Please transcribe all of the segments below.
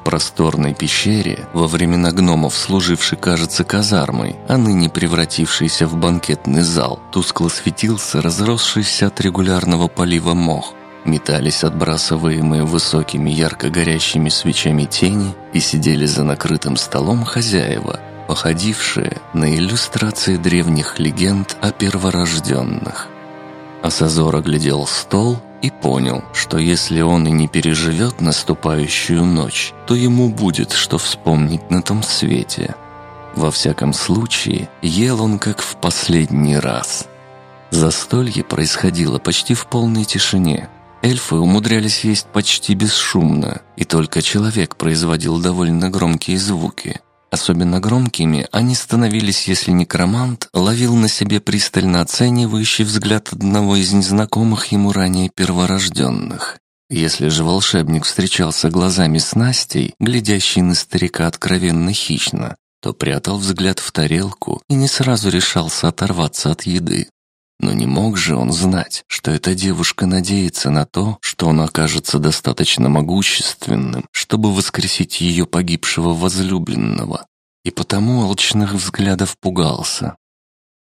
В просторной пещере, во времена гномов служившей, кажется, казармой, а ныне превратившийся в банкетный зал, тускло светился разросшийся от регулярного полива мох. Метались отбрасываемые высокими ярко горящими свечами тени и сидели за накрытым столом хозяева, походившие на иллюстрации древних легенд о перворожденных. Асазор оглядел стол и понял, что если он и не переживет наступающую ночь, то ему будет что вспомнить на том свете. Во всяком случае, ел он как в последний раз. Застолье происходило почти в полной тишине. Эльфы умудрялись есть почти бесшумно, и только человек производил довольно громкие звуки. Особенно громкими они становились, если некромант ловил на себе пристально оценивающий взгляд одного из незнакомых ему ранее перворожденных. Если же волшебник встречался глазами с Настей, глядящей на старика откровенно хищно, то прятал взгляд в тарелку и не сразу решался оторваться от еды. Но не мог же он знать, что эта девушка надеется на то, что он окажется достаточно могущественным, чтобы воскресить ее погибшего возлюбленного. И потому алчных взглядов пугался.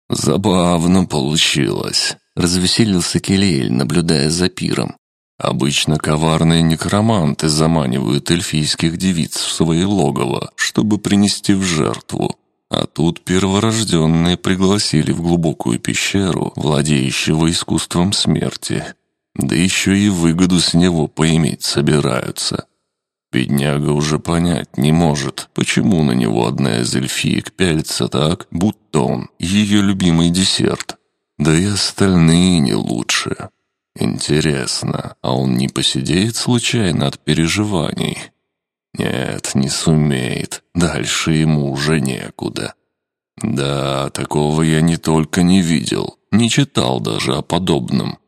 «Забавно получилось», — развеселился Келиэль, наблюдая за пиром. «Обычно коварные некроманты заманивают эльфийских девиц в свои логово, чтобы принести в жертву. А тут перворожденные пригласили в глубокую пещеру, владеющего искусством смерти. Да еще и выгоду с него поиметь собираются. Бедняга уже понять не может, почему на него одна из эльфиек пялится так, будто он ее любимый десерт. Да и остальные не лучше. Интересно, а он не посидеет случайно от переживаний? Нет, не сумеет. Дальше ему уже некуда. Да, такого я не только не видел, не читал даже о подобном.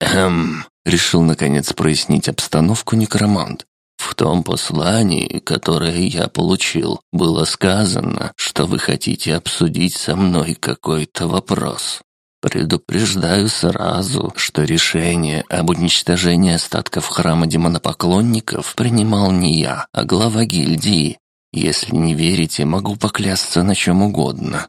Эм, решил наконец прояснить обстановку некромант. В том послании, которое я получил, было сказано, что вы хотите обсудить со мной какой-то вопрос. Предупреждаю сразу, что решение об уничтожении остатков храма демонопоклонников принимал не я, а глава гильдии. Если не верите, могу поклясться на чем угодно.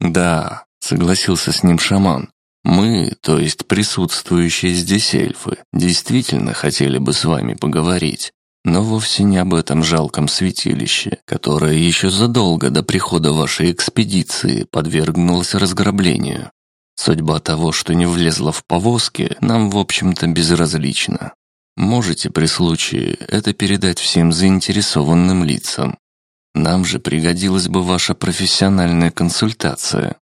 Да, согласился с ним шаман. Мы, то есть присутствующие здесь эльфы, действительно хотели бы с вами поговорить. Но вовсе не об этом жалком святилище, которое еще задолго до прихода вашей экспедиции подвергнулось разграблению. Судьба того, что не влезло в повозки, нам, в общем-то, безразлична. Можете при случае это передать всем заинтересованным лицам. Нам же пригодилась бы ваша профессиональная консультация.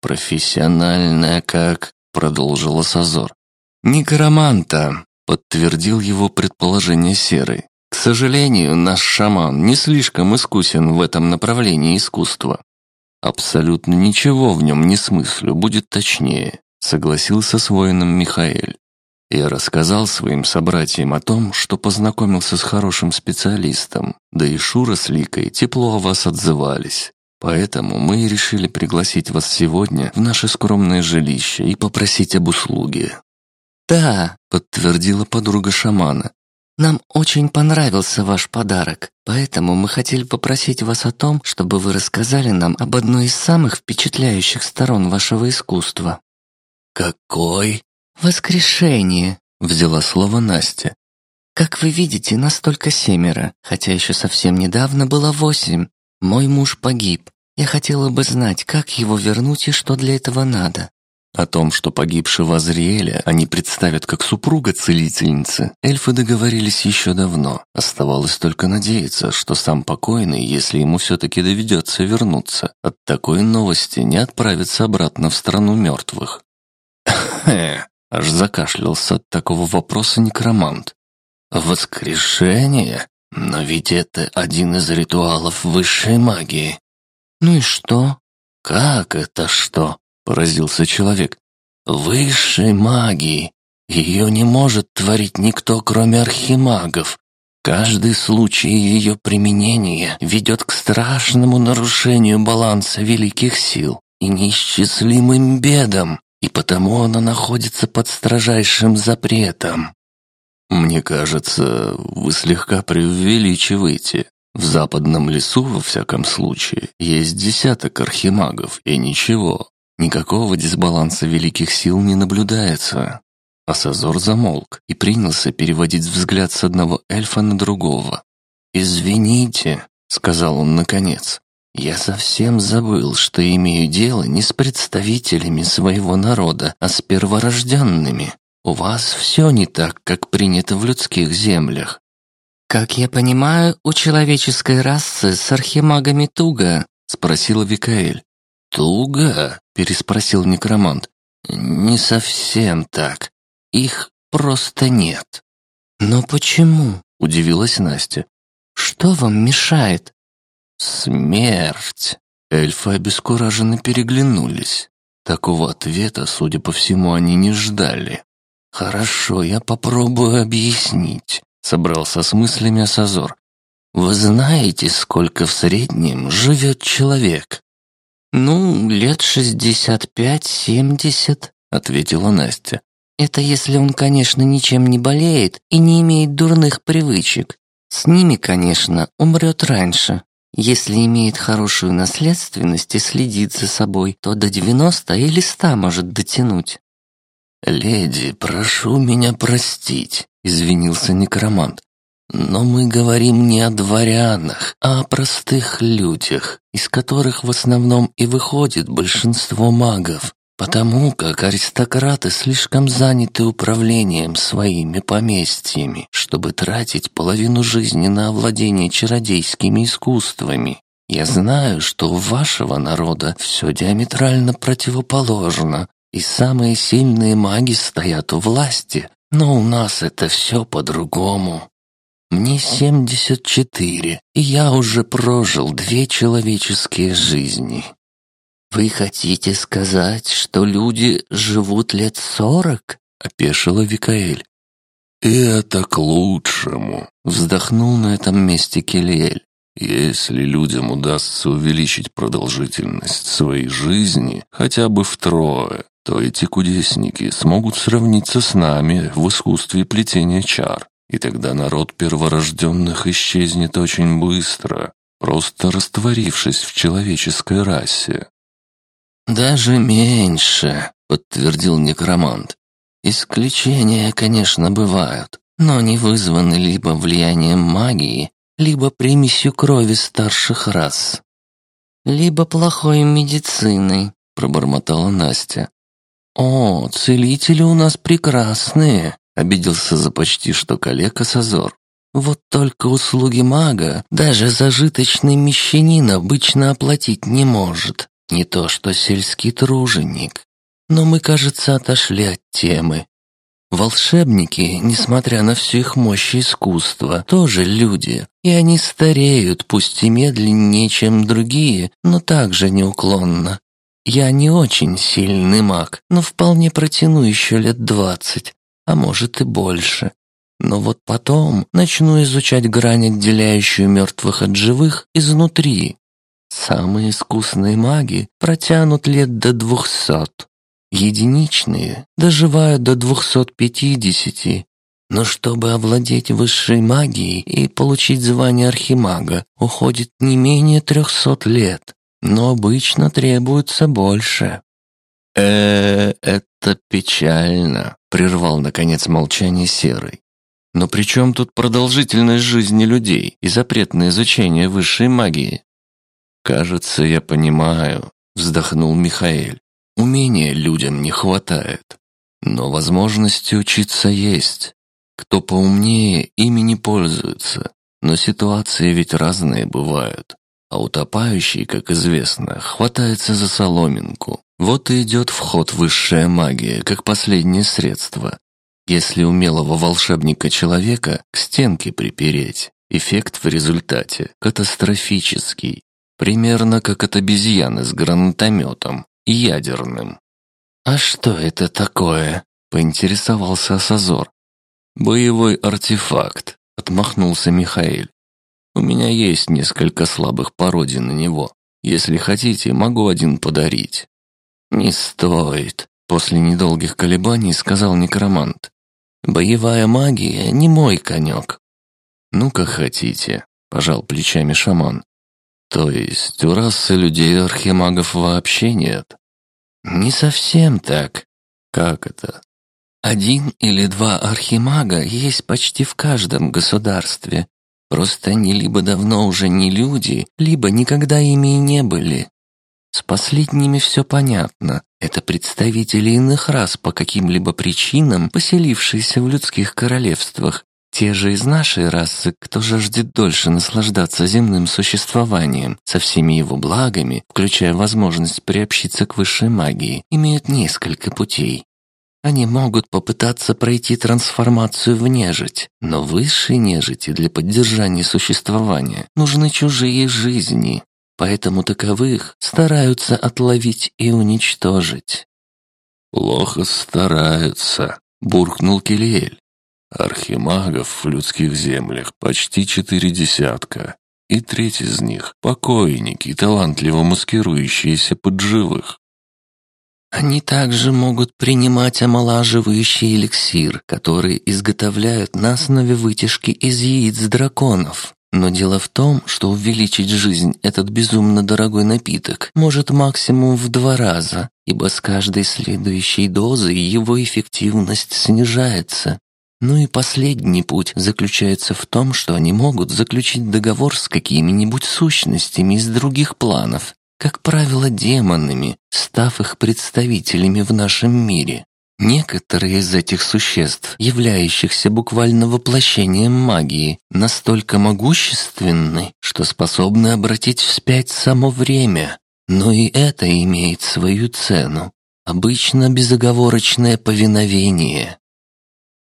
Профессиональная как, продолжила Сазор. Некроманта, подтвердил его предположение Серый. К сожалению, наш шаман не слишком искусен в этом направлении искусства. Абсолютно ничего в нем не смыслю, будет точнее, согласился с воином Михаэль. Я рассказал своим собратьям о том, что познакомился с хорошим специалистом, да и Шура с Ликой тепло о вас отзывались. Поэтому мы и решили пригласить вас сегодня в наше скромное жилище и попросить об услуге». «Да», — подтвердила подруга шамана, нам очень понравился ваш подарок, поэтому мы хотели попросить вас о том, чтобы вы рассказали нам об одной из самых впечатляющих сторон вашего искусства». «Какой?» «Воскрешение», — взяла слово Настя. «Как вы видите, настолько семеро, хотя еще совсем недавно было восемь. Мой муж погиб. Я хотела бы знать, как его вернуть и что для этого надо. О том, что погибшего Азриэля они представят как супруга целительницы, эльфы договорились еще давно. Оставалось только надеяться, что сам покойный, если ему все-таки доведется вернуться, от такой новости не отправится обратно в страну мертвых. Хе, аж закашлялся от такого вопроса некромант. Воскрешение? Но ведь это один из ритуалов высшей магии. Ну и что? Как это что? Поразился человек. «Высшей магии! Ее не может творить никто, кроме архимагов. Каждый случай ее применения ведет к страшному нарушению баланса великих сил и неисчислимым бедам, и потому она находится под строжайшим запретом». Мне кажется, вы слегка преувеличиваете. В западном лесу, во всяком случае, есть десяток архимагов, и ничего. Никакого дисбаланса великих сил не наблюдается. Асазор замолк и принялся переводить взгляд с одного эльфа на другого. «Извините», — сказал он наконец, — «я совсем забыл, что имею дело не с представителями своего народа, а с перворожденными. У вас все не так, как принято в людских землях». «Как я понимаю, у человеческой расы с архимагами туго?» — спросила Викаэль. «Туго?» — переспросил некромант. «Не совсем так. Их просто нет». «Но почему?» — удивилась Настя. Что вам мешает?» «Смерть!» Эльфы обескураженно переглянулись. Такого ответа, судя по всему, они не ждали. «Хорошо, я попробую объяснить», — собрался с мыслями Асазор. «Вы знаете, сколько в среднем живет человек?» «Ну, лет шестьдесят пять-семьдесят», — ответила Настя. «Это если он, конечно, ничем не болеет и не имеет дурных привычек. С ними, конечно, умрет раньше. Если имеет хорошую наследственность и следит за собой, то до 90 или 100 может дотянуть. «Леди, прошу меня простить», — извинился некромант. «Но мы говорим не о дворянах, а о простых людях, из которых в основном и выходит большинство магов потому как аристократы слишком заняты управлением своими поместьями, чтобы тратить половину жизни на овладение чародейскими искусствами. Я знаю, что у вашего народа все диаметрально противоположно, и самые сильные маги стоят у власти, но у нас это все по-другому. Мне 74, и я уже прожил две человеческие жизни. «Вы хотите сказать, что люди живут лет сорок?» — опешила Викаэль. «И это к лучшему», — вздохнул на этом месте Келиэль. «Если людям удастся увеличить продолжительность своей жизни хотя бы втрое, то эти кудесники смогут сравниться с нами в искусстве плетения чар, и тогда народ перворожденных исчезнет очень быстро, просто растворившись в человеческой расе. «Даже меньше», — подтвердил некромант. «Исключения, конечно, бывают, но они вызваны либо влиянием магии, либо примесью крови старших рас». «Либо плохой медициной», — пробормотала Настя. «О, целители у нас прекрасные», — обиделся за почти что коллега Сазор. «Вот только услуги мага даже зажиточный мещанин обычно оплатить не может. Не то что сельский труженик. Но мы, кажется, отошли от темы. Волшебники, несмотря на всю их мощь искусства, тоже люди, и они стареют, пусть и медленнее, чем другие, но также неуклонно. Я не очень сильный маг, но вполне протяну еще лет двадцать, а может и больше. Но вот потом начну изучать грань, отделяющую мертвых от живых, изнутри, Самые искусные маги протянут лет до двухсот. Единичные доживают до двухсот пятидесяти. Но чтобы овладеть высшей магией и получить звание архимага, уходит не менее трехсот лет, но обычно требуется больше. Э, это печально», — прервал, наконец, молчание Серый. «Но при чем тут продолжительность жизни людей и запрет на изучение высшей магии?» «Кажется, я понимаю», — вздохнул Михаэль. «Умения людям не хватает. Но возможности учиться есть. Кто поумнее, ими не пользуется. Но ситуации ведь разные бывают. А утопающий, как известно, хватается за соломинку. Вот и идет в ход высшая магия, как последнее средство. Если умелого волшебника человека к стенке припереть, эффект в результате катастрофический. Примерно как от обезьяны с гранатометом, ядерным. «А что это такое?» — поинтересовался Асазор. «Боевой артефакт», — отмахнулся Михаил. «У меня есть несколько слабых пародий на него. Если хотите, могу один подарить». «Не стоит», — после недолгих колебаний сказал некромант. Боевая магия не мой конек». «Ну, как хотите», — пожал плечами шаман. «То есть у расы людей архимагов вообще нет?» «Не совсем так». «Как это?» «Один или два архимага есть почти в каждом государстве. Просто они либо давно уже не люди, либо никогда ими и не были. С последними все понятно. Это представители иных рас по каким-либо причинам, поселившиеся в людских королевствах. Те же из нашей расы, кто жаждет дольше наслаждаться земным существованием, со всеми его благами, включая возможность приобщиться к высшей магии, имеют несколько путей. Они могут попытаться пройти трансформацию в нежить, но высшей нежити для поддержания существования нужны чужие жизни, поэтому таковых стараются отловить и уничтожить. «Плохо стараются», — буркнул Келиэль. «Архимагов в людских землях почти четыре десятка, и треть из них — покойники, талантливо маскирующиеся под живых. Они также могут принимать омолаживающий эликсир, который изготовляют на основе вытяжки из яиц драконов. Но дело в том, что увеличить жизнь этот безумно дорогой напиток может максимум в два раза, ибо с каждой следующей дозой его эффективность снижается. Ну и последний путь заключается в том, что они могут заключить договор с какими-нибудь сущностями из других планов, как правило, демонами, став их представителями в нашем мире. Некоторые из этих существ, являющихся буквально воплощением магии, настолько могущественны, что способны обратить вспять само время. Но и это имеет свою цену. Обычно безоговорочное повиновение.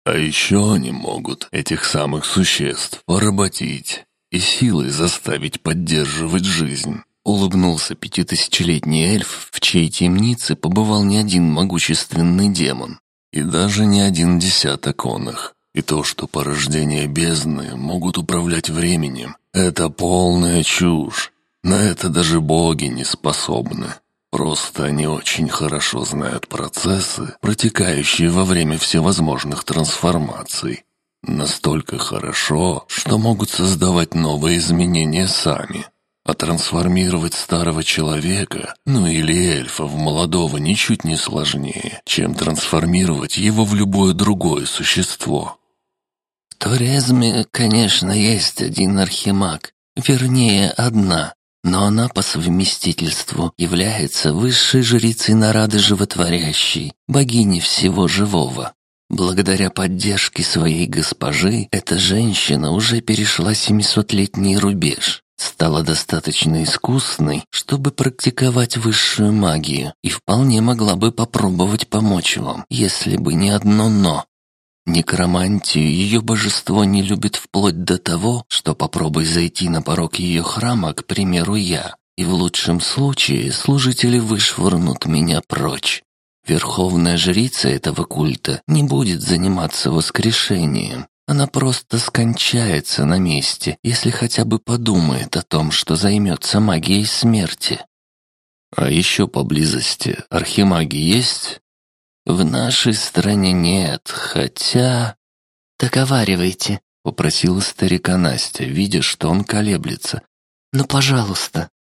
А еще они могут этих самых существ поработить и силой заставить поддерживать жизнь. Улыбнулся пятитысячелетний эльф, в чьей темнице побывал не один могущественный демон. И даже не один десяток онных. И то, что порождения бездны могут управлять временем, это полная чушь. На это даже боги не способны. Просто они очень хорошо знают процессы, протекающие во время всевозможных трансформаций. Настолько хорошо, что могут создавать новые изменения сами. А трансформировать старого человека, ну или эльфа в молодого ничуть не сложнее, чем трансформировать его в любое другое существо. В Турезме, конечно, есть один архимаг, вернее, одна, но она по совместительству является высшей жрицей Нарады Животворящей, богини всего живого. Благодаря поддержке своей госпожи, эта женщина уже перешла семисотлетний рубеж стала достаточно искусной, чтобы практиковать высшую магию и вполне могла бы попробовать помочь вам, если бы не одно «но». Некромантию ее божество не любит вплоть до того, что попробуй зайти на порог ее храма, к примеру, я, и в лучшем случае служители вышвырнут меня прочь. Верховная жрица этого культа не будет заниматься воскрешением, она просто скончается на месте, если хотя бы подумает о том, что займется магией смерти. А еще поблизости архимаги есть? В нашей стране нет, хотя... Договаривайте, попросила старика Настя, видя, что он колеблется. Ну, пожалуйста.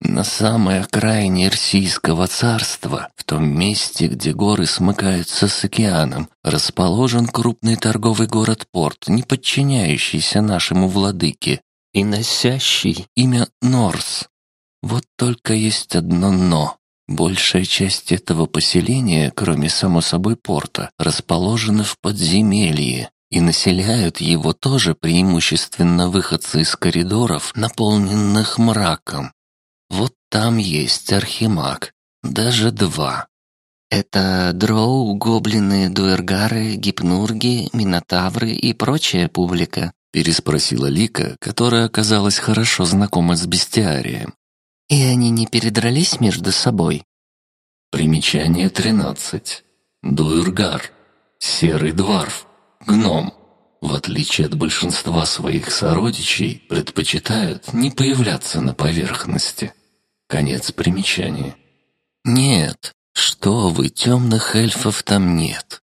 На самой окраине Ирсийского царства, в том месте, где горы смыкаются с океаном, расположен крупный торговый город-порт, не подчиняющийся нашему владыке и носящий имя Норс. Вот только есть одно «но». Большая часть этого поселения, кроме само собой порта, расположена в подземелье, и населяют его тоже преимущественно выходцы из коридоров, наполненных мраком. Вот там есть архимаг, даже два. Это дроу, гоблины, дуэргары, гипнурги, минотавры и прочая публика, переспросила Лика, которая оказалась хорошо знакома с бестиарием. И они не передрались между собой? Примечание 13. Дуэргар. Серый дворф. Гном. В отличие от большинства своих сородичей, предпочитают не появляться на поверхности. Конец примечания. Нет, что вы, темных эльфов там нет.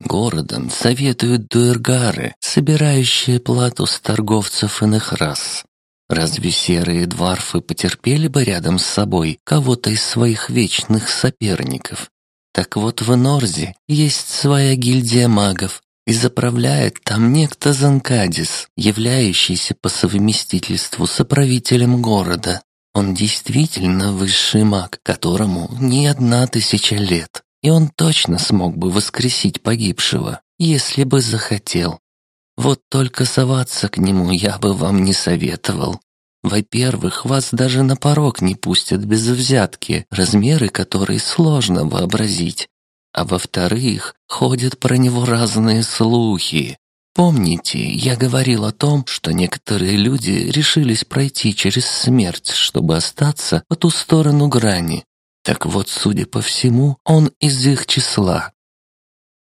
Городом советуют дуэргары, собирающие плату с торговцев иных рас. Разве серые дварфы потерпели бы рядом с собой кого-то из своих вечных соперников? Так вот в Норзе есть своя гильдия магов, и заправляет там некто Занкадис, являющийся по совместительству соправителем города. Он действительно высший маг, которому не одна тысяча лет, и он точно смог бы воскресить погибшего, если бы захотел. Вот только соваться к нему я бы вам не советовал. Во-первых, вас даже на порог не пустят без взятки, размеры которой сложно вообразить. А во-вторых, ходят про него разные слухи. Помните, я говорил о том, что некоторые люди решились пройти через смерть, чтобы остаться по ту сторону грани. Так вот, судя по всему, он из их числа.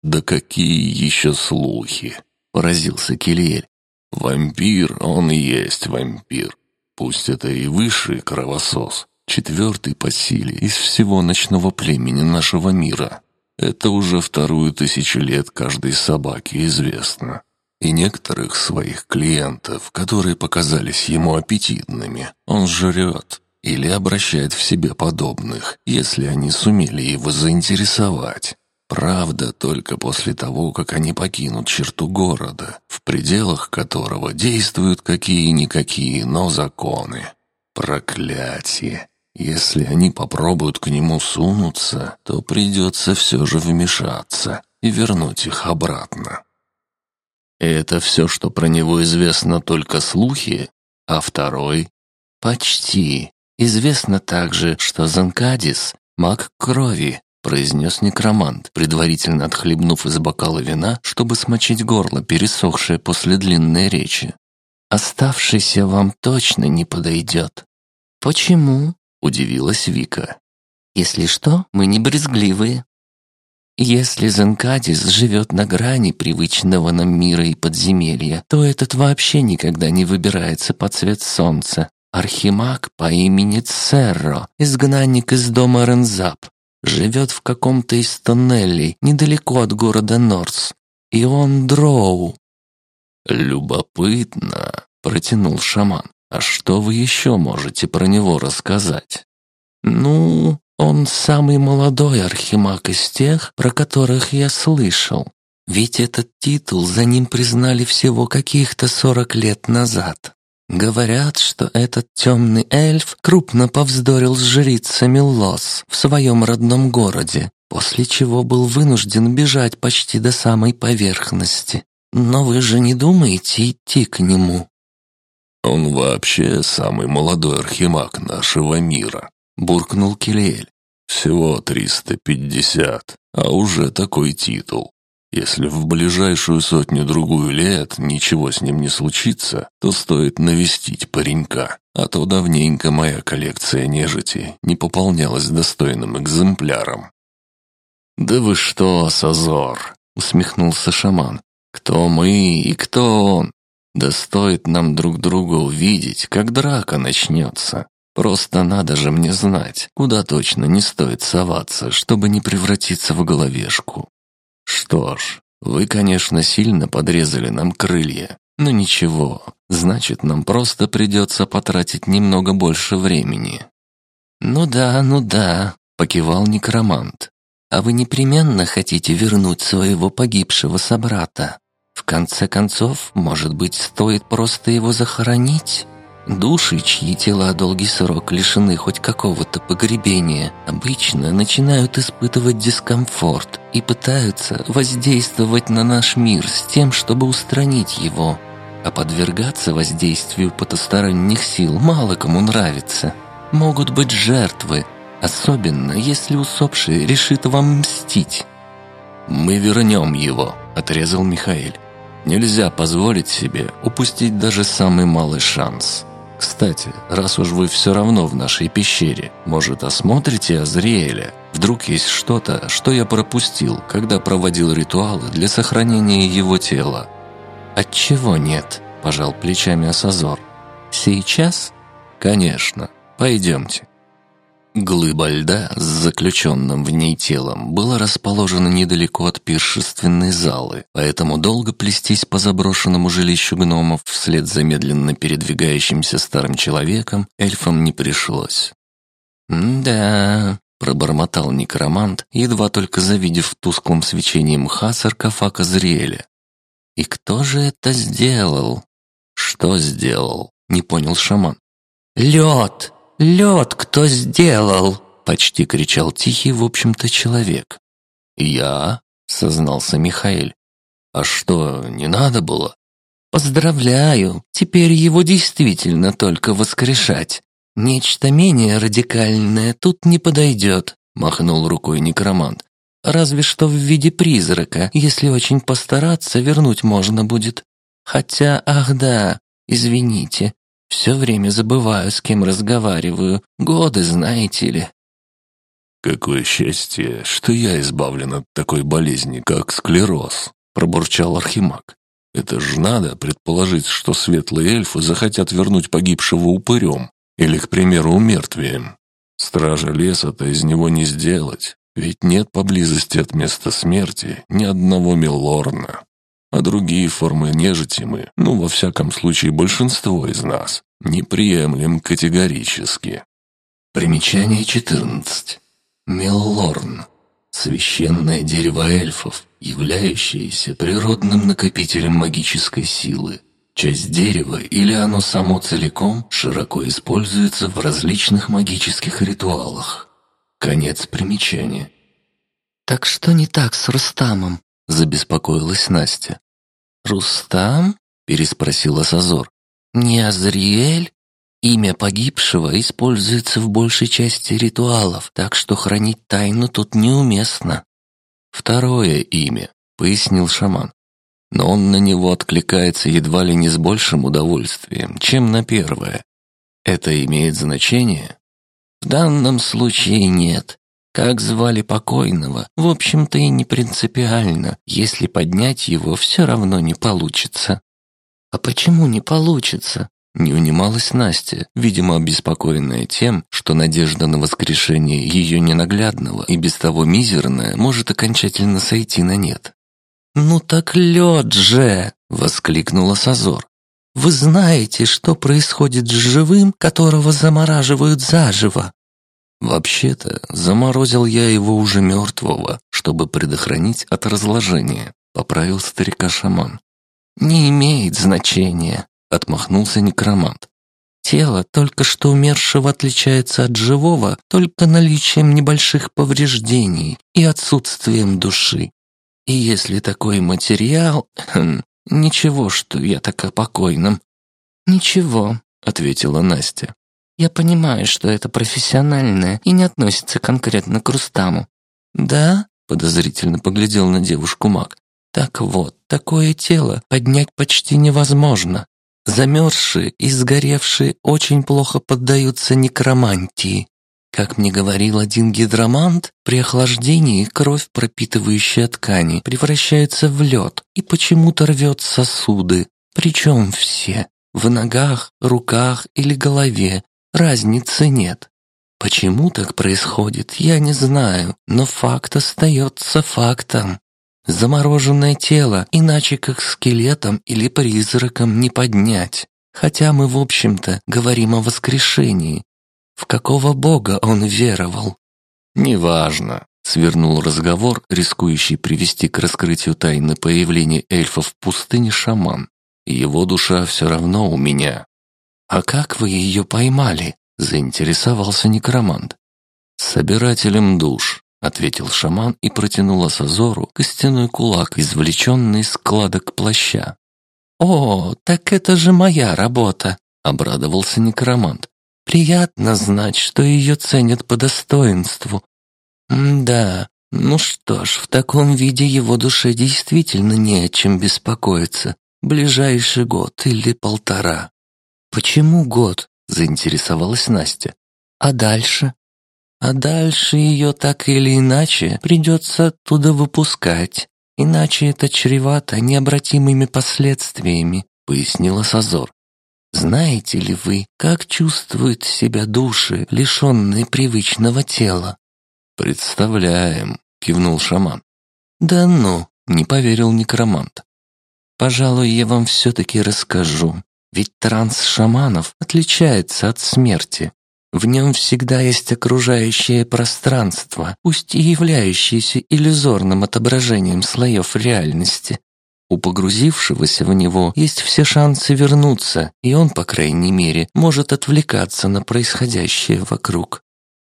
«Да какие еще слухи?» — поразился Килиэль. «Вампир, он и есть вампир. Пусть это и высший кровосос, четвертый по силе из всего ночного племени нашего мира. Это уже вторую тысячу лет каждой собаке известно. И некоторых своих клиентов, которые показались ему аппетитными, он жрет или обращает в себе подобных, если они сумели его заинтересовать. Правда, только после того, как они покинут черту города, в пределах которого действуют какие-никакие, но законы. Проклятие! Если они попробуют к нему сунуться, то придется все же вмешаться и вернуть их обратно. это все, что про него известно, только слухи, а второй? Почти. Известно также, что Занкадис — маг крови, произнес некромант, предварительно отхлебнув из бокала вина, чтобы смочить горло, пересохшее после длинной речи. «Оставшийся вам точно не подойдет». «Почему?» — удивилась Вика. «Если что, мы не брезгливые». Если Зенкадис живет на грани привычного нам мира и подземелья, то этот вообще никогда не выбирается под цвет солнца. Архимаг по имени Церро, изгнанник из дома Рензап, живет в каком-то из тоннелей недалеко от города Норс. И он дроу». «Любопытно», — протянул шаман. «А что вы еще можете про него рассказать?» «Ну, он самый молодой архимаг из тех, про которых я слышал. Ведь этот титул за ним признали всего каких-то сорок лет назад. Говорят, что этот темный эльф крупно повздорил с жрицами Лос в своем родном городе, после чего был вынужден бежать почти до самой поверхности. Но вы же не думаете идти к нему?» «Он вообще самый молодой архимаг нашего мира», — буркнул Килиэль. «Всего триста пятьдесят, а уже такой титул. Если в ближайшую сотню-другую лет ничего с ним не случится, то стоит навестить паренька, а то давненько моя коллекция нежити не пополнялась достойным экземпляром. «Да вы что, Сазор!» — усмехнулся шаман. «Кто мы и кто он? Да стоит нам друг друга увидеть, как драка начнется. Просто надо же мне знать, куда точно не стоит соваться, чтобы не превратиться в головешку. Что ж, вы, конечно, сильно подрезали нам крылья, но ничего, значит, нам просто придется потратить немного больше времени. Ну да, ну да, покивал некромант. А вы непременно хотите вернуть своего погибшего собрата? Конце концов, может быть, стоит просто его захоронить? Души, чьи тела долгий срок лишены хоть какого-то погребения, обычно начинают испытывать дискомфорт и пытаются воздействовать на наш мир с тем, чтобы устранить его. А подвергаться воздействию потусторонних сил мало кому нравится. Могут быть жертвы, особенно если усопший решит вам мстить. «Мы вернем его», — отрезал Михаил. «Нельзя позволить себе упустить даже самый малый шанс». Кстати, раз уж вы все равно в нашей пещере, может, осмотрите Азриэля? Вдруг есть что-то, что я пропустил, когда проводил ритуалы для сохранения его тела?» «Отчего нет?» – пожал плечами Асазор. «Сейчас?» «Конечно. Пойдемте». Глыба льда с заключенным в ней телом была расположена недалеко от пиршественной залы, поэтому долго плестись по заброшенному жилищу гномов вслед за медленно передвигающимся старым человеком эльфам не пришлось. «Да», — пробормотал некромант, едва только завидев в тусклом свечении мха саркофаг Азриэля. «И кто же это сделал?» «Что сделал?» — не понял шаман. «Лед!» «Лед кто сделал?» — почти кричал тихий, в общем-то, человек. «Я?» — сознался Михаил. «А что, не надо было?» «Поздравляю, теперь его действительно только воскрешать. Нечто менее радикальное тут не подойдет», — махнул рукой некромант. «Разве что в виде призрака, если очень постараться, вернуть можно будет. Хотя, ах да, извините, все время забываю, с кем разговариваю. Годы, знаете ли. «Какое счастье, что я избавлен от такой болезни, как склероз», — пробурчал Архимаг. «Это ж надо предположить, что светлые эльфы захотят вернуть погибшего упырем или, к примеру, умертвием. Стража леса-то из него не сделать, ведь нет поблизости от места смерти ни одного милорна а другие формы нежити мы, ну, во всяком случае, большинство из нас, не приемлем категорически. Примечание 14. Меллорн. Священное дерево эльфов, являющееся природным накопителем магической силы. Часть дерева или оно само целиком широко используется в различных магических ритуалах. Конец примечания. «Так что не так с Рустамом?» – забеспокоилась Настя. «Рустам?» — переспросила Сазор. «Не Азриэль? Имя погибшего используется в большей части ритуалов, так что хранить тайну тут неуместно». «Второе имя», — пояснил шаман. «Но он на него откликается едва ли не с большим удовольствием, чем на первое. Это имеет значение?» «В данном случае нет. Как звали покойного, в общем-то и не принципиально, если поднять его все равно не получится. А почему не получится? Не унималась Настя, видимо, обеспокоенная тем, что надежда на воскрешение ее ненаглядного и без того мизерная может окончательно сойти на нет. «Ну так лед же!» — воскликнула Сазор. «Вы знаете, что происходит с живым, которого замораживают заживо?» Вообще-то, заморозил я его уже мертвого, чтобы предохранить от разложения, поправил старика шаман. Не имеет значения, отмахнулся некромант. Тело только что умершего отличается от живого только наличием небольших повреждений и отсутствием души. И если такой материал... Хм, ничего, что я так о покойном. «Ничего», — ответила Настя. Я понимаю, что это профессиональное и не относится конкретно к Рустаму. Да? Подозрительно поглядел на девушку маг. Так вот, такое тело поднять почти невозможно. Замерзшие и сгоревшие очень плохо поддаются некромантии. Как мне говорил один гидромант, при охлаждении кровь, пропитывающая ткани, превращается в лед и почему-то рвет сосуды. Причем все. В ногах, руках или голове, Разницы нет. Почему так происходит, я не знаю, но факт остается фактом. Замороженное тело иначе как скелетом или призраком не поднять. Хотя мы, в общем-то, говорим о воскрешении. В какого бога он веровал? Неважно, свернул разговор, рискующий привести к раскрытию тайны появления эльфов в пустыне шаман. Его душа все равно у меня. «А как вы ее поймали?» — заинтересовался некромант. «Собирателем душ», — ответил шаман и протянул Асазору костяной кулак, извлеченный из складок плаща. «О, так это же моя работа!» — обрадовался некромант. «Приятно знать, что ее ценят по достоинству. да, ну что ж, в таком виде его душе действительно не о чем беспокоиться. Ближайший год или полтора. «Почему год?» — заинтересовалась Настя. «А дальше?» «А дальше ее так или иначе придется оттуда выпускать, иначе это чревато необратимыми последствиями», — пояснила Сазор. Знаете ли вы, как чувствуют себя души, лишенные привычного тела?» «Представляем», — кивнул шаман. «Да ну», — не поверил некромант. «Пожалуй, я вам все-таки расскажу. Ведь транс шаманов отличается от смерти. В нем всегда есть окружающее пространство, пусть и являющееся иллюзорным отображением слоев реальности. У погрузившегося в него есть все шансы вернуться, и он, по крайней мере, может отвлекаться на происходящее вокруг.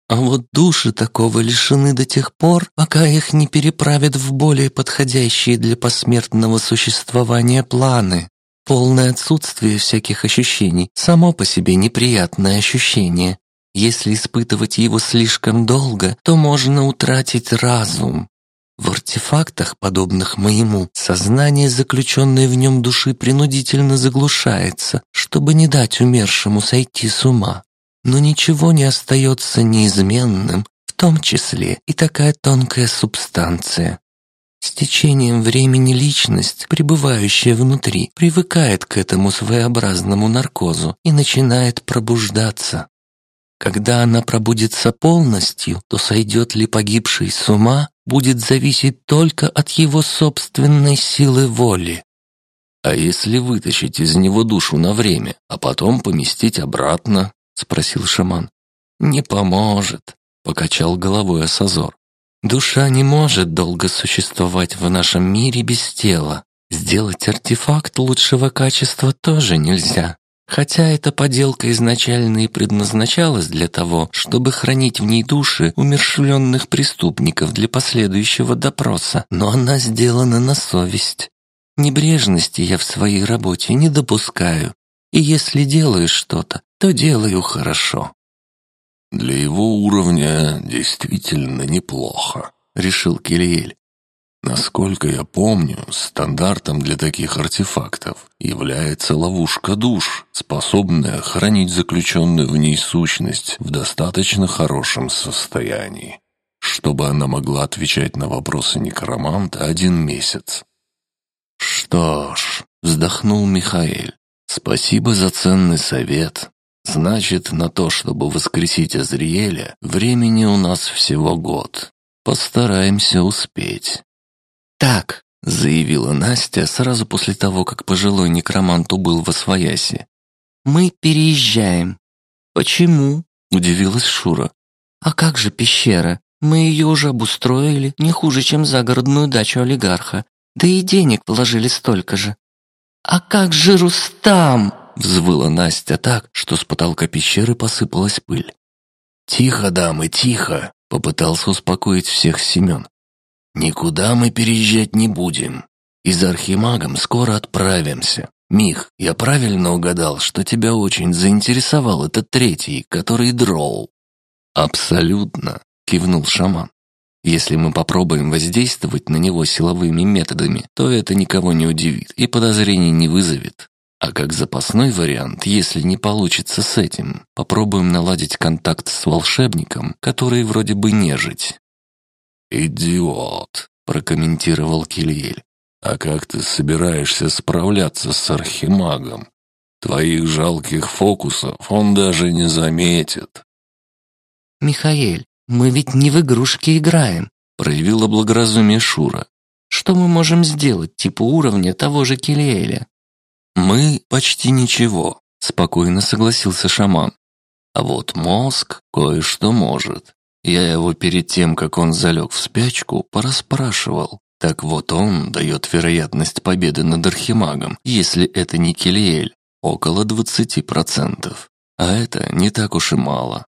А вот души такого лишены до тех пор, пока их не переправят в более подходящие для посмертного существования планы. Полное отсутствие всяких ощущений – само по себе неприятное ощущение. Если испытывать его слишком долго, то можно утратить разум. В артефактах, подобных моему, сознание заключенной в нем души принудительно заглушается, чтобы не дать умершему сойти с ума. Но ничего не остается неизменным, в том числе и такая тонкая субстанция. С течением времени личность, пребывающая внутри, привыкает к этому своеобразному наркозу и начинает пробуждаться. Когда она пробудится полностью, то сойдет ли погибший с ума, будет зависеть только от его собственной силы воли. «А если вытащить из него душу на время, а потом поместить обратно?» — спросил шаман. «Не поможет», — покачал головой Асазор. Душа не может долго существовать в нашем мире без тела. Сделать артефакт лучшего качества тоже нельзя. Хотя эта поделка изначально и предназначалась для того, чтобы хранить в ней души умершленных преступников для последующего допроса, но она сделана на совесть. Небрежности я в своей работе не допускаю. И если делаю что-то, то делаю хорошо. «Для его уровня действительно неплохо», — решил Килиэль. Насколько я помню, стандартом для таких артефактов является ловушка душ, способная хранить заключенную в ней сущность в достаточно хорошем состоянии, чтобы она могла отвечать на вопросы некроманта один месяц. «Что ж», — вздохнул Михаил, — «спасибо за ценный совет, Значит, на то, чтобы воскресить Азриэля, времени у нас всего год. Постараемся успеть. «Так», — заявила Настя сразу после того, как пожилой некромант убыл во свояси. «Мы переезжаем». «Почему?» — удивилась Шура. «А как же пещера? Мы ее уже обустроили, не хуже, чем загородную дачу олигарха. Да и денег вложили столько же». «А как же Рустам?» Взвыла Настя так, что с потолка пещеры посыпалась пыль. «Тихо, дамы, тихо!» — попытался успокоить всех Семен. «Никуда мы переезжать не будем. И за Архимагом скоро отправимся. Мих, я правильно угадал, что тебя очень заинтересовал этот третий, который дроу?» «Абсолютно», — кивнул шаман. «Если мы попробуем воздействовать на него силовыми методами, то это никого не удивит и подозрений не вызовет. А как запасной вариант, если не получится с этим, попробуем наладить контакт с волшебником, который вроде бы нежить. «Идиот», — прокомментировал Кильель. «А как ты собираешься справляться с архимагом? Твоих жалких фокусов он даже не заметит». «Михаэль, мы ведь не в игрушки играем», — проявила благоразумие Шура. «Что мы можем сделать, типа уровня того же Килиэля?» «Мы почти ничего», — спокойно согласился шаман. «А вот мозг кое-что может. Я его перед тем, как он залег в спячку, пораспрашивал. Так вот он дает вероятность победы над Архимагом, если это не Келиэль, около 20%. А это не так уж и мало.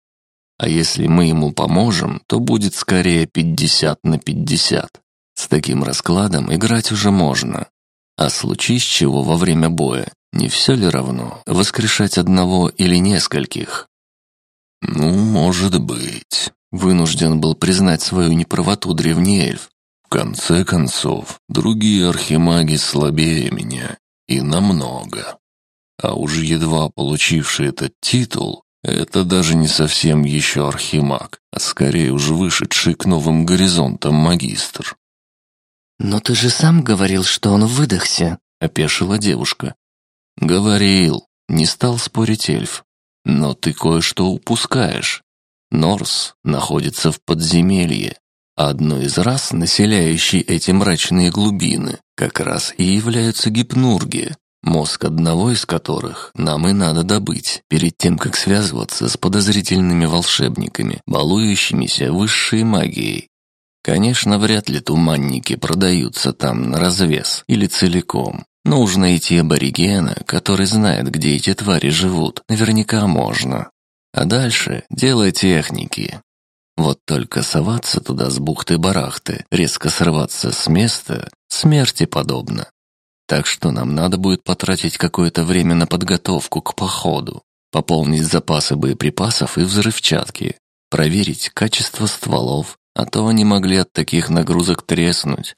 А если мы ему поможем, то будет скорее 50 на 50. С таким раскладом играть уже можно. А случись чего во время боя, не все ли равно, воскрешать одного или нескольких? Ну, может быть. Вынужден был признать свою неправоту древний эльф. В конце концов, другие архимаги слабее меня. И намного. А уж едва получивший этот титул, это даже не совсем еще архимаг, а скорее уже вышедший к новым горизонтам магистр. «Но ты же сам говорил, что он выдохся», — опешила девушка. «Говорил», Не стал спорить эльф. Но ты кое-что упускаешь. Норс находится в подземелье, одной из рас, населяющей эти мрачные глубины, как раз и являются гипнурги, мозг одного из которых нам и надо добыть, перед тем, как связываться с подозрительными волшебниками, балующимися высшей магией. Конечно, вряд ли туманники продаются там на развес или целиком. Нужно найти аборигена, который знает, где эти твари живут. Наверняка можно. А дальше дело техники. Вот только соваться туда с бухты-барахты, резко срываться с места, смерти подобно. Так что нам надо будет потратить какое-то время на подготовку к походу, пополнить запасы боеприпасов и взрывчатки, проверить качество стволов, а то они могли от таких нагрузок треснуть.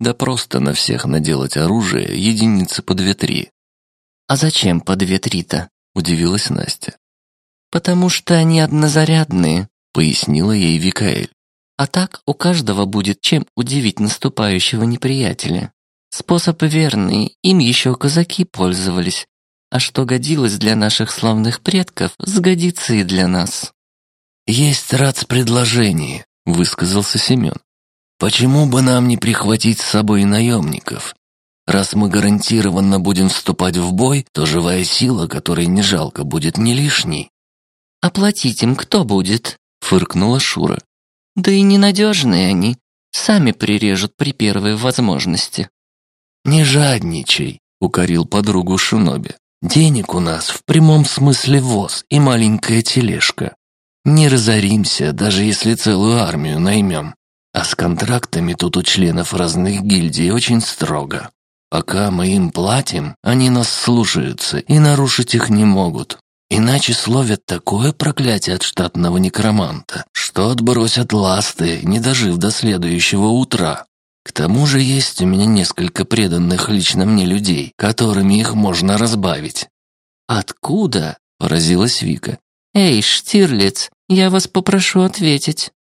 Да просто на всех наделать оружие единицы по две-три. «А зачем по две-три-то?» – удивилась Настя. «Потому что они однозарядные», – пояснила ей Викаэль. «А так у каждого будет чем удивить наступающего неприятеля. Способ верный, им еще казаки пользовались. А что годилось для наших славных предков, сгодится и для нас». «Есть рад предложение», — высказался Семен. «Почему бы нам не прихватить с собой наемников? Раз мы гарантированно будем вступать в бой, то живая сила, которой не жалко, будет не лишней». «Оплатить им кто будет?» — фыркнула Шура. «Да и ненадежные они, сами прирежут при первой возможности». «Не жадничай», — укорил подругу Шиноби. «Денег у нас в прямом смысле воз и маленькая тележка. Не разоримся, даже если целую армию наймем. А с контрактами тут у членов разных гильдий очень строго. Пока мы им платим, они нас слушаются и нарушить их не могут. Иначе словят такое проклятие от штатного некроманта, что отбросят ласты, не дожив до следующего утра. К тому же есть у меня несколько преданных лично мне людей, которыми их можно разбавить». «Откуда?» – поразилась Вика. «Эй, Штирлиц, я вас попрошу ответить».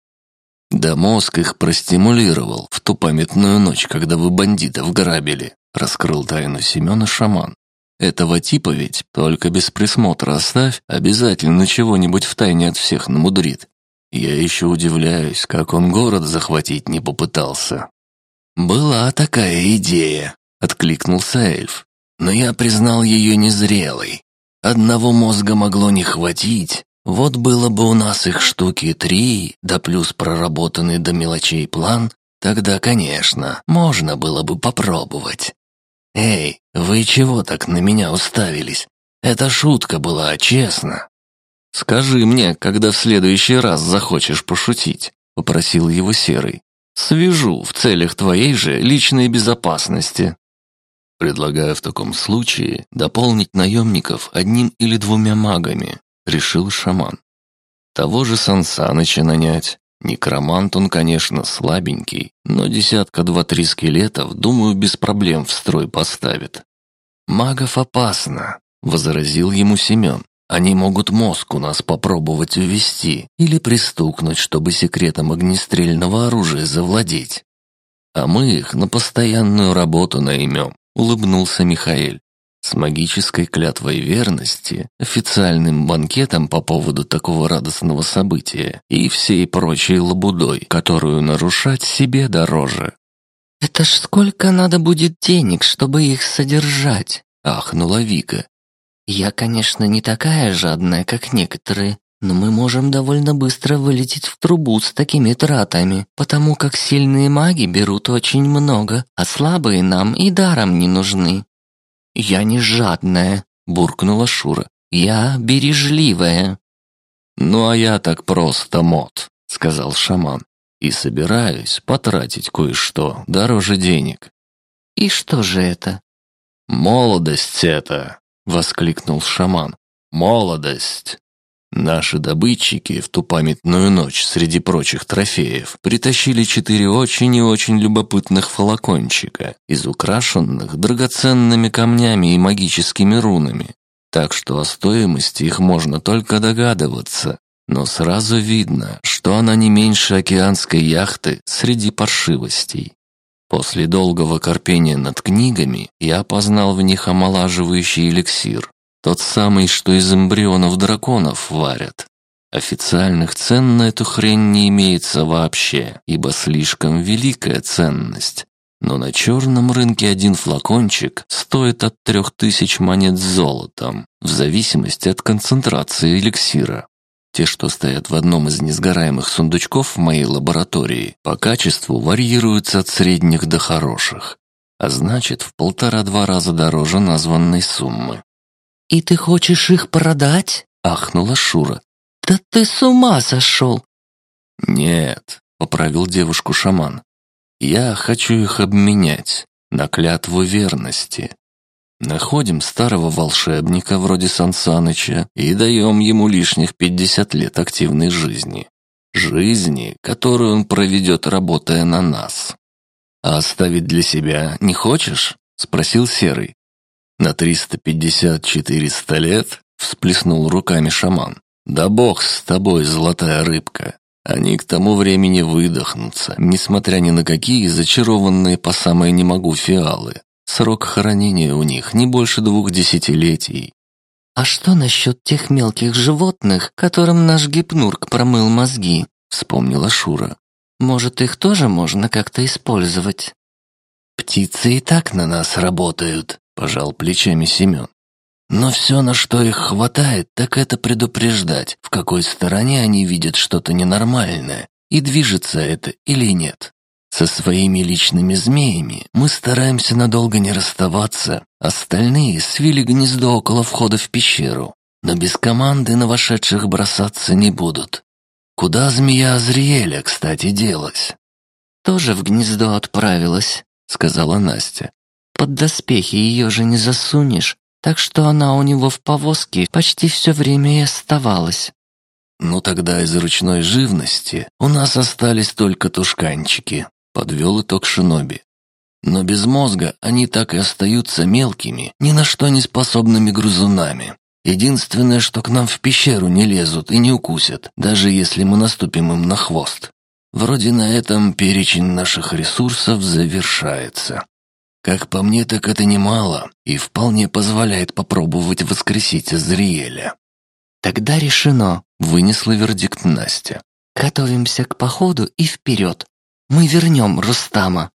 «Да мозг их простимулировал в ту памятную ночь, когда вы бандитов грабили», – раскрыл тайну Семена шаман. «Этого типа ведь только без присмотра оставь, обязательно чего-нибудь втайне от всех намудрит. Я еще удивляюсь, как он город захватить не попытался». «Была такая идея», — откликнулся эльф. «Но я признал ее незрелой. Одного мозга могло не хватить. Вот было бы у нас их штуки три, да плюс проработанный до мелочей план, тогда, конечно, можно было бы попробовать. Эй, вы чего так на меня уставились? Это шутка была, честно. Скажи мне, когда в следующий раз захочешь пошутить, попросил его Серый. Свяжу в целях твоей же личной безопасности. Предлагаю в таком случае дополнить наемников одним или двумя магами, решил шаман. Того же Сансаныча нанять. Некромант он, конечно, слабенький, но десятка два-три скелетов, думаю, без проблем в строй поставит. Магов опасно, возразил ему Семен. Они могут мозг у нас попробовать увести или пристукнуть, чтобы секретом огнестрельного оружия завладеть. А мы их на постоянную работу наймем, улыбнулся Михаил. С магической клятвой верности, официальным банкетом по поводу такого радостного события и всей прочей лабудой, которую нарушать себе дороже. «Это ж сколько надо будет денег, чтобы их содержать?» — ахнула Вика. Я, конечно, не такая жадная, как некоторые, но мы можем довольно быстро вылететь в трубу с такими тратами, потому как сильные маги берут очень много, а слабые нам и даром не нужны. Я не жадная, буркнула Шура. Я бережливая. Ну а я так просто мод, сказал шаман. И собираюсь потратить кое-что дороже денег. И что же это? Молодость это, воскликнул шаман. Молодость. Наши добытчики в ту памятную ночь среди прочих трофеев притащили четыре очень и очень любопытных фалакончика, из украшенных драгоценными камнями и магическими рунами. Так что о стоимости их можно только догадываться, но сразу видно, что она не меньше океанской яхты среди паршивостей. После долгого корпения над книгами я опознал в них омолаживающий эликсир. Тот самый, что из эмбрионов драконов варят. Официальных цен на эту хрень не имеется вообще, ибо слишком великая ценность. Но на черном рынке один флакончик стоит от трех тысяч монет с золотом, в зависимости от концентрации эликсира. Те, что стоят в одном из несгораемых сундучков в моей лаборатории, по качеству варьируются от средних до хороших, а значит, в полтора-два раза дороже названной суммы. «И ты хочешь их продать?» — ахнула Шура. «Да ты с ума сошел!» «Нет», — поправил девушку шаман. «Я хочу их обменять на клятву верности. Находим старого волшебника вроде Сансаныча и даем ему лишних пятьдесят лет активной жизни. Жизни, которую он проведет, работая на нас. А оставить для себя не хочешь?» — спросил Серый. «На триста пятьдесят-четыреста лет?» — всплеснул руками шаман. «Да бог с тобой, золотая рыбка! Они к тому времени выдохнутся, несмотря ни на какие зачарованные по самое не могу фиалы. Срок хранения у них не больше двух десятилетий». «А что насчет тех мелких животных, которым наш гипнурк промыл мозги?» — вспомнила Шура. «Может, их тоже можно как-то использовать?» «Птицы и так на нас работают», — пожал плечами Семен. Но все, на что их хватает, так это предупреждать, в какой стороне они видят что-то ненормальное, и движется это или нет. Со своими личными змеями мы стараемся надолго не расставаться, остальные свили гнездо около входа в пещеру, но без команды на вошедших бросаться не будут. Куда змея Азриэля, кстати, делась? «Тоже в гнездо отправилась», — сказала Настя. «Под доспехи ее же не засунешь, так что она у него в повозке почти все время и оставалась. «Ну тогда из ручной живности у нас остались только тушканчики», — подвел итог Шиноби. «Но без мозга они так и остаются мелкими, ни на что не способными грызунами. Единственное, что к нам в пещеру не лезут и не укусят, даже если мы наступим им на хвост. Вроде на этом перечень наших ресурсов завершается. Как по мне, так это немало и вполне позволяет попробовать воскресить Азриэля. «Тогда решено», — вынесла вердикт Настя. «Готовимся к походу и вперед. Мы вернем Рустама».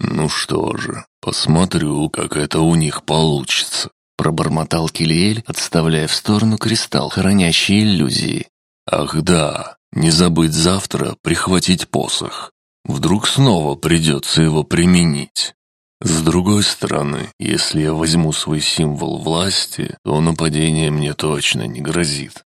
«Ну что же, посмотрю, как это у них получится», — пробормотал Килиэль, отставляя в сторону кристалл, хранящий иллюзии. «Ах да, не забыть завтра прихватить посох. Вдруг снова придется его применить». С другой стороны, если я возьму свой символ власти, то нападение мне точно не грозит.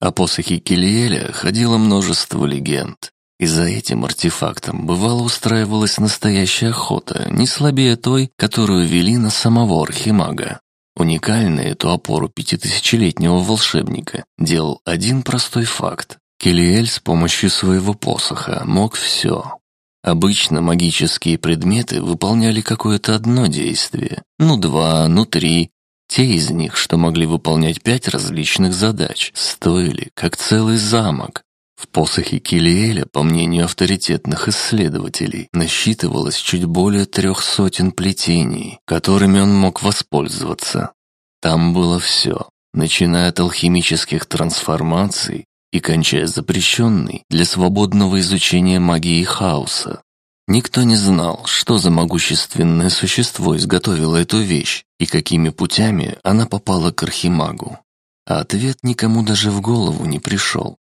О посохе Килиэля ходило множество легенд. И за этим артефактом бывало устраивалась настоящая охота, не слабее той, которую вели на самого архимага. Уникальной эту опору пятитысячелетнего волшебника делал один простой факт. Келиэль с помощью своего посоха мог все. Обычно магические предметы выполняли какое-то одно действие, ну два, ну три. Те из них, что могли выполнять пять различных задач, стоили как целый замок. В посохе Килиэля, по мнению авторитетных исследователей, насчитывалось чуть более трех сотен плетений, которыми он мог воспользоваться. Там было все, начиная от алхимических трансформаций и кончая запрещенной для свободного изучения магии хаоса. Никто не знал, что за могущественное существо изготовило эту вещь и какими путями она попала к Архимагу. А ответ никому даже в голову не пришел.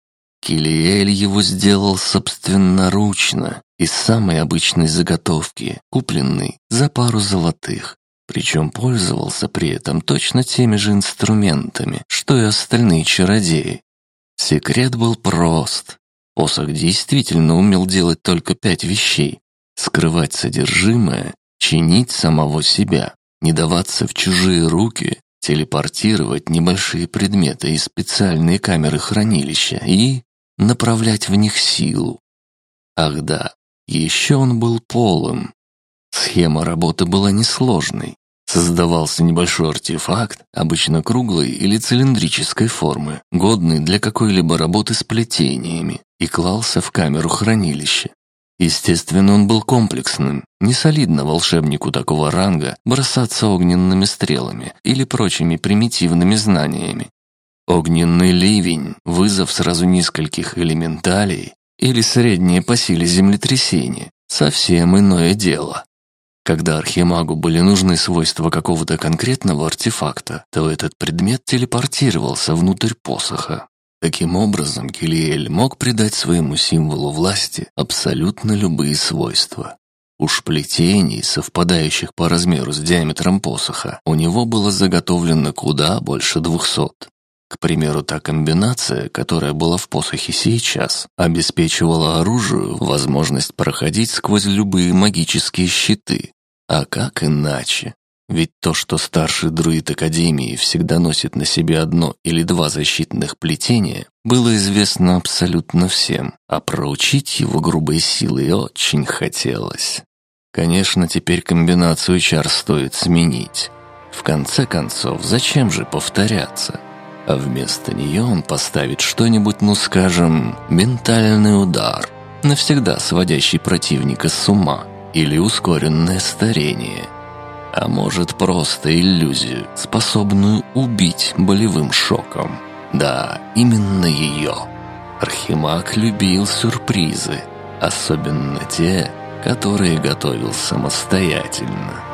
Килиэль его сделал собственноручно, из самой обычной заготовки, купленной за пару золотых. Причем пользовался при этом точно теми же инструментами, что и остальные чародеи. Секрет был прост. Посох действительно умел делать только пять вещей. Скрывать содержимое, чинить самого себя, не даваться в чужие руки, телепортировать небольшие предметы из специальной камеры хранилища и направлять в них силу. Ах да, еще он был полым. Схема работы была несложной. Создавался небольшой артефакт, обычно круглой или цилиндрической формы, годный для какой-либо работы с плетениями, и клался в камеру хранилища. Естественно, он был комплексным. Не солидно волшебнику такого ранга бросаться огненными стрелами или прочими примитивными знаниями. Огненный ливень, вызов сразу нескольких элементалей или среднее по силе землетрясение – совсем иное дело. Когда архимагу были нужны свойства какого-то конкретного артефакта, то этот предмет телепортировался внутрь посоха. Таким образом, Килиэль мог придать своему символу власти абсолютно любые свойства. Уж плетений, совпадающих по размеру с диаметром посоха, у него было заготовлено куда больше двухсот. К примеру, та комбинация, которая была в посохе сейчас, обеспечивала оружию возможность проходить сквозь любые магические щиты. А как иначе? Ведь то, что старший друид Академии всегда носит на себе одно или два защитных плетения, было известно абсолютно всем, а проучить его грубой силой очень хотелось. Конечно, теперь комбинацию чар стоит сменить. В конце концов, зачем же повторяться? А вместо нее он поставит что-нибудь, ну скажем, ментальный удар, навсегда сводящий противника с ума, или ускоренное старение – а может просто иллюзию, способную убить болевым шоком. Да, именно ее. Архимаг любил сюрпризы, особенно те, которые готовил самостоятельно.